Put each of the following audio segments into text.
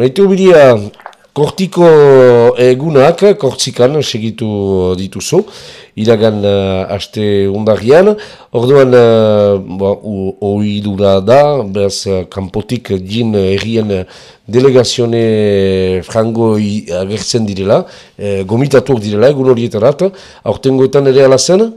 Maitu bidia, kortiko egunak, kortzikan segitu dituzu, iragan uh, aste undarian, orduan uh, oi dura da, beraz, uh, kanpotik din errien delegazione frango agertzen direla, eh, gomitatuk direla, egun horietarat, aurtengoetan ere alazen?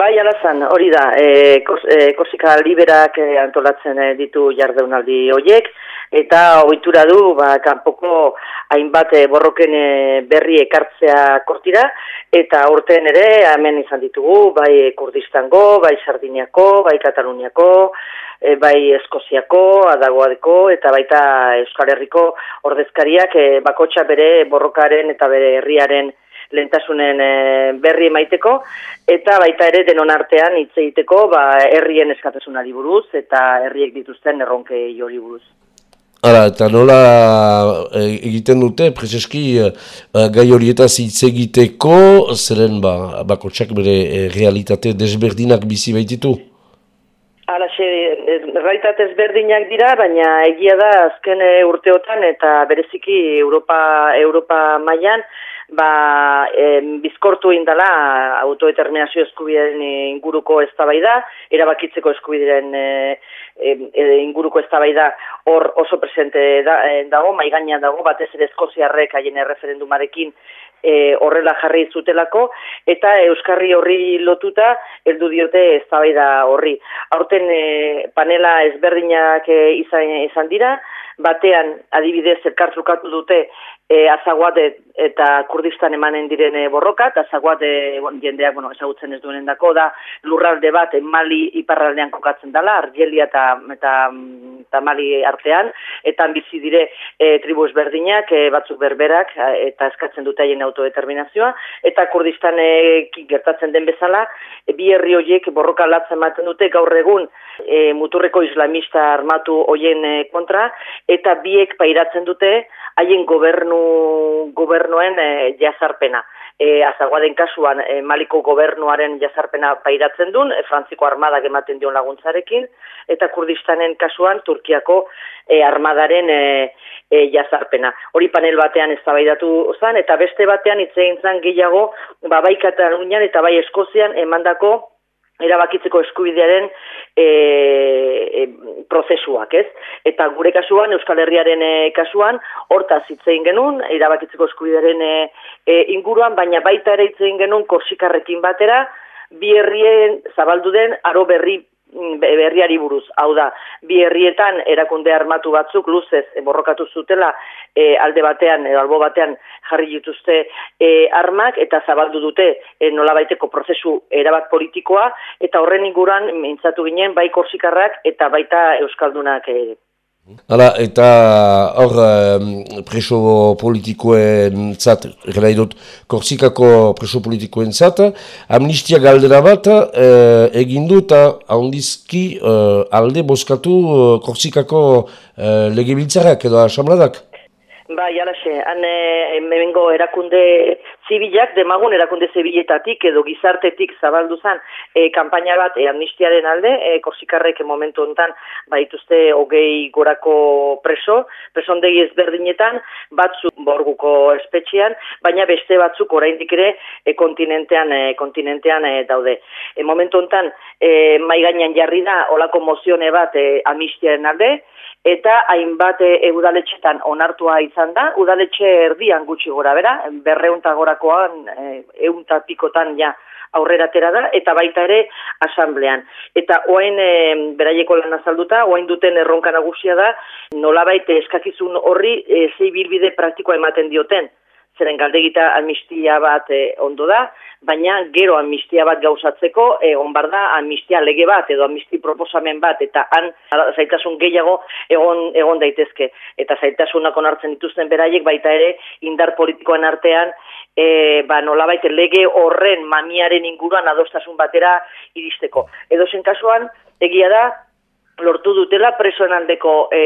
Bai, alazan, hori da, e, kos, e, Korsika Liberak e, antolatzen ditu jardeunaldi horiek, eta ohitura du, ba, kanpoko hainbat e, borroken e, berri ekartzea kortira, eta urten ere, hemen izan ditugu, bai Kurdistango, bai Sardiniako, bai Kataluniako, e, bai Eskoziako, Adagoadeko, eta baita Euskal Herriko ordezkariak e, bakotxa bere borrokaren eta bere herriaren lentasunen eh, berri emaiteko eta baita ere denon artean hitz egiteko ba herrien eskatasunari buruz eta herriek dituzten erronke hori buruz. Hala, eta nola eh, egiten dute, prezeski, uh, gai horietaz hitz egiteko, zeren ba, bako bere realitate desberdinak bizi baititu? Hala, xe, realitate desberdinak dira, baina egia da azken urteotan eta bereziki Europa, Europa mailan ba, bizkortu indala autodeterminazio eskubideen inguruko eztabaida, erabakitzeko eskubideen e, e, inguruko eztabaida hor oso presente da, e, dago, maigaina dago, batez ere eskoziarrek haien referendumarekin e, horrela jarri zutelako, eta Euskarri horri lotuta heldu diote eztabaida horri. Aurten e, panela ezberdinak e, izan, izan dira, batean adibidez elkartrukatu dute e, azaguate eta kurdistan emanen diren e, borroka, eta azaguate bon, jendeak bueno, ezagutzen ez duenen dako, da lurralde bat Mali iparraldean kokatzen dela, Argelia eta, eta, eta Mali artean, eta bizi dire e, tribu ezberdinak, e, batzuk berberak, eta eskatzen dute haien autodeterminazioa, eta kurdistan e, gertatzen den bezala, e, bi herri horiek borroka latzen ematen dute gaur egun e, muturreko islamista armatu hoien e, kontra, eta biek pairatzen dute haien gobernu gobernuen e, jazarpena. E, azaguaden kasuan e, Maliko gobernuaren jazarpena pairatzen duen, e, Frantziko armadak ematen dion laguntzarekin, eta Kurdistanen kasuan Turkiako e, armadaren e, e, jazarpena. Hori panel batean ez zan, eta beste batean itzein zan gehiago, ba, bai Katalunian eta bai Eskozian emandako erabakitzeko eskubidearen e, e, prozesuak, ez? Eta gure kasuan, Euskal Herriaren e, kasuan, hortaz hitzein genuen, erabakitzeko eskubidearen e, e, inguruan, baina baita ere hitzein genuen korsikarrekin batera, bi herrien zabaldu den aro berri berriari buruz. Hau da, bi herrietan erakunde armatu batzuk luzez e, borrokatu zutela e, alde batean edo albo batean jarri dituzte e, armak eta zabaldu dute e, nolabaiteko prozesu erabat politikoa eta horren inguran mintzatu ginen bai korsikarrak eta baita euskaldunak ere. Hala, eta hor preso politikoen zat, gela idot, Korsikako preso politikoen zat, amnistia galdera bat eh, egin du eta ahondizki eh, alde boskatu eh, Korsikako eh, legebiltzarak edo asamladak. Bai, alaxe, han emengo erakunde zibilak, demagun erakunde zibiletatik edo gizartetik zabaldu zan e, kampaina bat e, amnistiaren alde, e, korsikarrek momentu honetan baituzte hogei gorako preso, presondegi ezberdinetan, batzuk borguko espetxean, baina beste batzuk oraindik ere e, kontinentean, e, kontinentean e, daude. E, momentu honetan, e, maigainan jarri da olako mozione bat e, amnistiaren alde, eta hainbat e, udaletxetan onartua izan da, udaletxe erdian gutxi gora bera, berreunta gorakoan, e, pikotan ja aurrera tera da, eta baita ere asamblean. Eta oain e, beraieko lan azalduta, oain duten erronka nagusia da, nolabait eskakizun horri e, bilbide praktikoa ematen dioten zeren galdegita amnistia bat e, ondo da, baina gero amnistia bat gauzatzeko e, onbar da amnistia lege bat edo amnisti proposamen bat eta han zaitasun gehiago egon, egon daitezke. Eta zaitasunak onartzen dituzten beraiek baita ere indar politikoan artean e, ba, nolabait lege horren mamiaren inguruan adostasun batera iristeko. Edo zen kasuan, egia da, lortu dutela presoen aldeko e,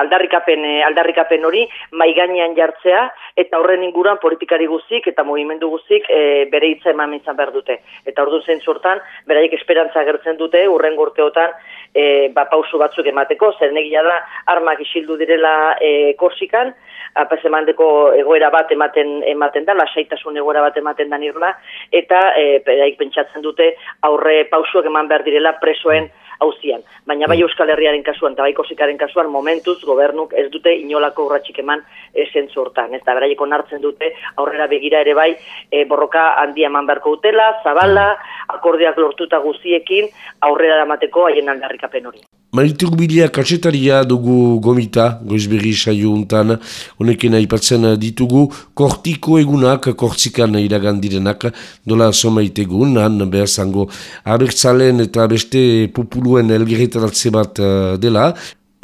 aldarrikapen, e, aldarrikapen hori maiganean jartzea eta horren inguruan politikari guzik eta movimendu guzik e, bere hitza eman izan behar dute. Eta ordu zen sortan, beraiek esperantza gertzen dute, urren urteotan e, ba, pausu batzuk emateko, zer negia da armak isildu direla e, korsikan, apaz emandeko egoera bat ematen ematen da, lasaitasun egoera bat ematen da nirla, eta e, beraik pentsatzen dute aurre pausuak eman behar direla presoen hauzian. Baina bai mm. Euskal Herriaren kasuan eta bai Korsikaren kasuan momentuz gobernuk ez dute inolako urratxik eman esen hortan. Ez da, beraieko nartzen dute aurrera begira ere bai e, borroka handia eman beharko utela, zabala, mm. akordiak lortuta guziekin aurrera damateko haien aldarrikapen hori. Maritur bilia katsetaria dugu gomita, goizberri saio untan, honekin aipatzen ditugu, kortiko egunak, kortzikan iragandirenak, dola somaitegun, han behar zango, abertzalen eta beste populuen elgerretaratze bat uh, dela,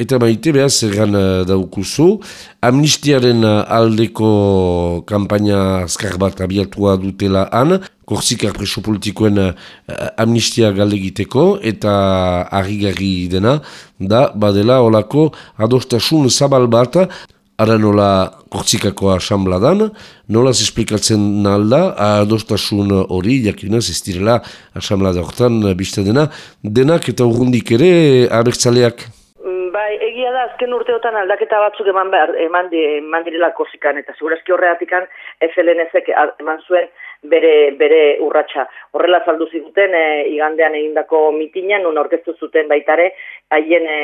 Eta maite behaz erran uh, daukuzu, amnistiaren uh, aldeko kampaina azkar bat abiatua dutela han, korzikar preso politikoen uh, amnistia galdegiteko. Eta harri dena, da badela olako adostasun zabal bat, ara nola korzikako asambladan, nola esplikatzen nalda, adostasun hori, jakinaz ez direla asamblada hortan bizte dena, denak eta urrundik ere abertzaleak? Bai, egia da, azken urteotan aldaketa batzuk eman, behar, eman, di, eman direla korsikan, eta segurazki horreatikan FLNZ eman zuen bere, bere urratsa. Horrela saldu zituten e, igandean egindako mitinan, nun orkestu zuten baitare, haien e,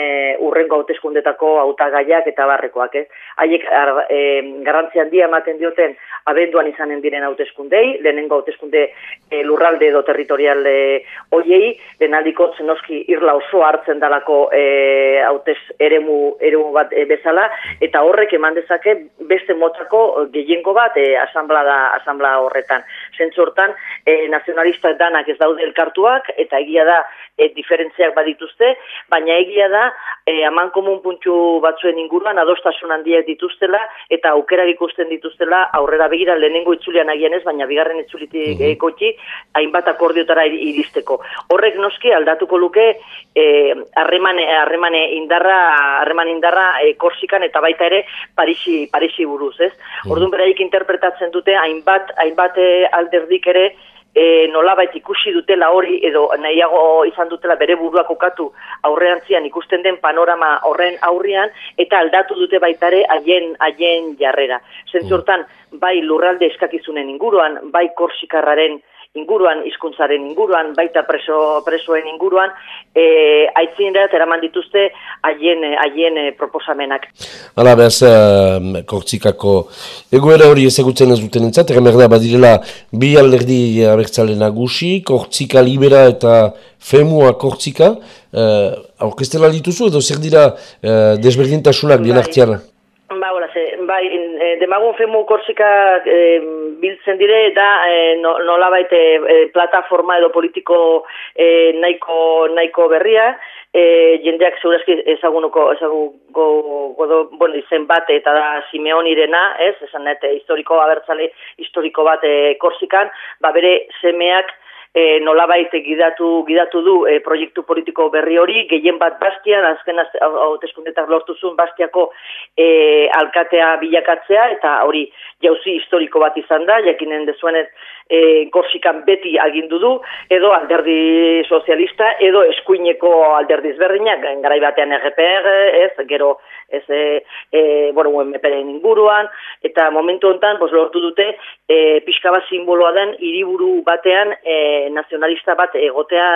urrengo hauteskundetako hautagaiak eta barrekoak, ez? Haiek e, garrantzi handia ematen dioten abenduan izanen diren hauteskundei, lehenengo hauteskunde e, lurralde edo territorial e, oiei, denaldiko zenoski irla oso hartzen dalako e, hautes eremu, eremu bat e, bezala, eta horrek eman dezake beste motako gehiengo bat e, asamblea, asamblea horretan zentzortan e, nazionalista danak ez daude elkartuak, eta egia da e, diferentziak badituzte, baina egia da e, aman komun puntxu batzuen inguruan adostasun handiak dituztela, eta aukera ikusten dituztela aurrera begira lehenengo itzulian agian ez, baina bigarren itzulitik mm -hmm. hainbat akordiotara iristeko. Horrek noski aldatuko luke harremane harremane indarra harreman indarra e, korsikan eta baita ere Parisi, Parisi buruz, ez? Mm Orduan beraik interpretatzen dute hainbat hainbat alderdik ere e, nolabait ikusi dutela hori edo nahiago izan dutela bere burua kokatu aurrean ikusten den panorama horren aurrian eta aldatu dute baitare haien haien jarrera. Zentzortan, bai lurralde eskakizunen inguruan, bai korsikarraren inguruan, hizkuntzaren inguruan, baita preso, presoen inguruan, e, aitzin eraman dituzte haien, haien e, proposamenak. Hala, behaz, uh, kortzikako egoera hori ezagutzen ez duten entzat, da badirela bi alderdi abertzale nagusi, kortzika libera eta femua kortzika, uh, aurkestela dituzu edo zer dira uh, desberdintasunak bien artian? Ba, hola, ze, bai, demagun femu korsika e, biltzen dire, da e, no, nola baite e, plataforma edo politiko e, nahiko, nahiko berria, e, jendeak zeurazki ezagunuko, ezagunuko, godo, bueno, izen bat, eta da Simeon irena, ez, esan nete, historiko abertzale, historiko bat e, korsikan, ba, bere semeak, e, nolabait gidatu gidatu du e, proiektu politiko berri hori, gehien bat bastian, azken hauteskundetak lortu zuen bastiako e, alkatea bilakatzea, eta hori jauzi historiko bat izan da, jakinen dezuenez e, gorsikan beti agindu du, edo alderdi sozialista, edo eskuineko alderdiz berdinak, garai batean RPR, ez, gero ez e, e, bueno, UMPren inguruan, eta momentu hontan bos, lortu dute e, pixka bat simboloa den hiriburu batean e, nazionalista bat egotea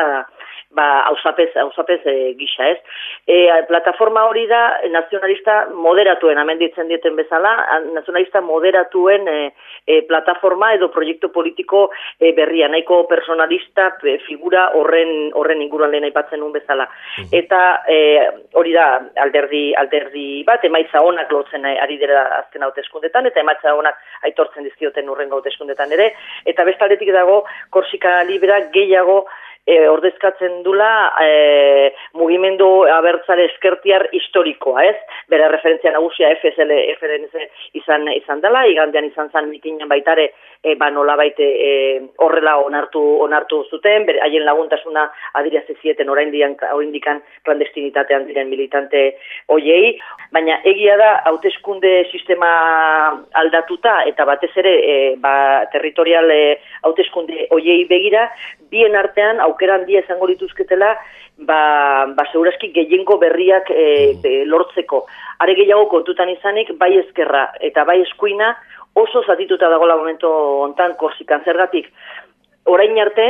ba, hausapez, hausapez e, gisa, ez? E, plataforma hori da nazionalista moderatuen, hemen ditzen dieten bezala, nazionalista moderatuen e, e, plataforma edo proiektu politiko e, berria, nahiko personalista e, figura horren horren inguruan lehen aipatzen nuen bezala. Mhm. Eta e, hori da alderdi, alderdi bat, emaitza honak lortzen ari dira azken hauteskundetan, eta emaitza honak aitortzen dizkioten urrengo hauteskundetan ere, eta bestaldetik dago Korsika Libera gehiago e, ordezkatzen dula e, mugimendu abertzale eskertiar historikoa, ez? Bere referentzia nagusia FSL, FRNZ izan, izan dela, igandean izan zan mitinen baitare, e, ba nola baite e, horrela onartu, onartu zuten, bere haien laguntasuna adiraze zieten orain dikan klandestinitatean diren militante hoiei, baina egia da hauteskunde sistema aldatuta eta batez ere e, ba, territorial e, hauteskunde hoiei begira, bien artean aukera handia izango lituzketela ba, ba segurazki gehiengo berriak e, mm. lortzeko. Are gehiago kontutan izanik, bai ezkerra eta bai eskuina oso zatituta dagoela momento hontan korsikan zergatik. Orain arte,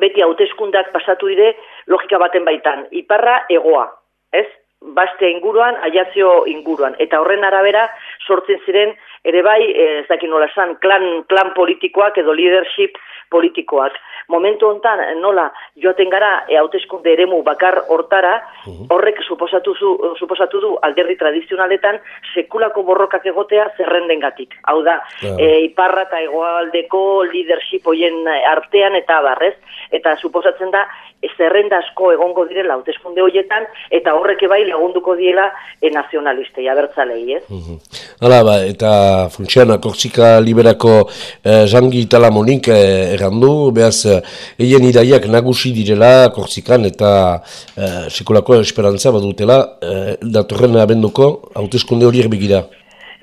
beti hauteskundak pasatu dire logika baten baitan. Iparra egoa, ez? Baste inguruan, aiatzio inguruan. Eta horren arabera sortzen ziren ere bai, eh, ez dakit nola esan, klan, klan politikoak edo leadership politikoak. Momentu hontan nola joaten gara e, hauteskunde eremu bakar hortara, mhm. horrek suposatu, zu, suposatu du alderdi tradizionaletan sekulako borrokak egotea zerrendengatik. Hau da, e, iparra eta egoaldeko leadership hoien artean eta barrez, eta suposatzen da zerrenda asko egongo direla hauteskunde horietan eta horrek bai lagunduko diela e, nazionalistei, abertzalei, ez? Mhm. Hala, ba, eta funtsiona, Korsika Liberako eh, Jangi Talamonik eh, errandu, behaz, eien idaiak nagusi direla Korsikan eta eh, sekolako esperantza badutela, eh, datorren abenduko hauteskunde horiek begira.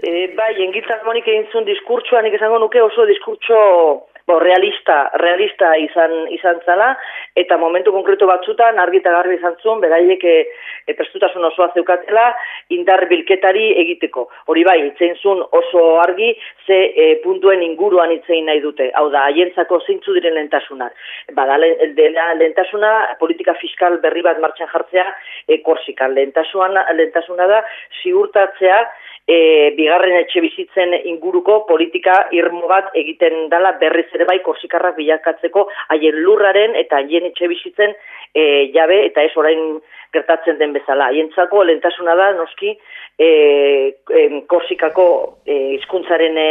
E, bai, Jangi Talamonik egin zuen diskurtsoa, nik esango nuke oso diskurtso bo, realista, realista izan, izan zala, eta momentu konkretu batzutan argita garbi izan zuen, beraiek e, prestutasun osoa zeukatela, indar bilketari egiteko. Hori bai, itzein zuen oso argi, ze e, puntuen inguruan itzein nahi dute. Hau da, haientzako zeintzu diren lentasunak. Bada, lentasuna, politika fiskal berri bat martxan jartzea, e, korsikan. Lentasuna, lentasuna da, ziurtatzea, e, bigarren etxe bizitzen inguruko politika irmo bat egiten dala berriz ere bai korsikarrak bilakatzeko haien lurraren eta haien etxe bizitzen e, jabe eta ez orain gertatzen den bezala. Haientzako lentasuna da noski e, e, korsikako e, e,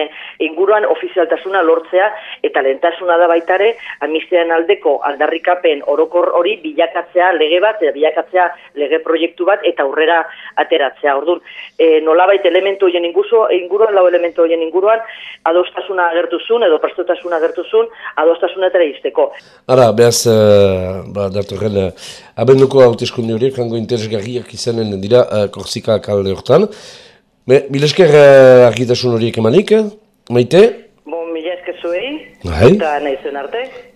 inguruan ofizialtasuna lortzea eta lentasuna da baitare amistean aldeko aldarrikapen orokor hori bilakatzea lege bat eta bilakatzea lege proiektu bat eta aurrera ateratzea. Orduan, e, nolabait elementu hoien inguruan, lau elementu hoien inguruan, adostasuna agertuzun edo prestotasuna agertuzun, adostasuna etera izteko. Ara, behaz, uh, ba, datorren, uh, abenduko hauteskundi horiek, hango interesgarriak izanen dira uh, Korsika kalde hortan. Me, milesker uh, argitasun horiek emanik, maite? Bon, milesker zuei, bai. eta nahi zuen arte.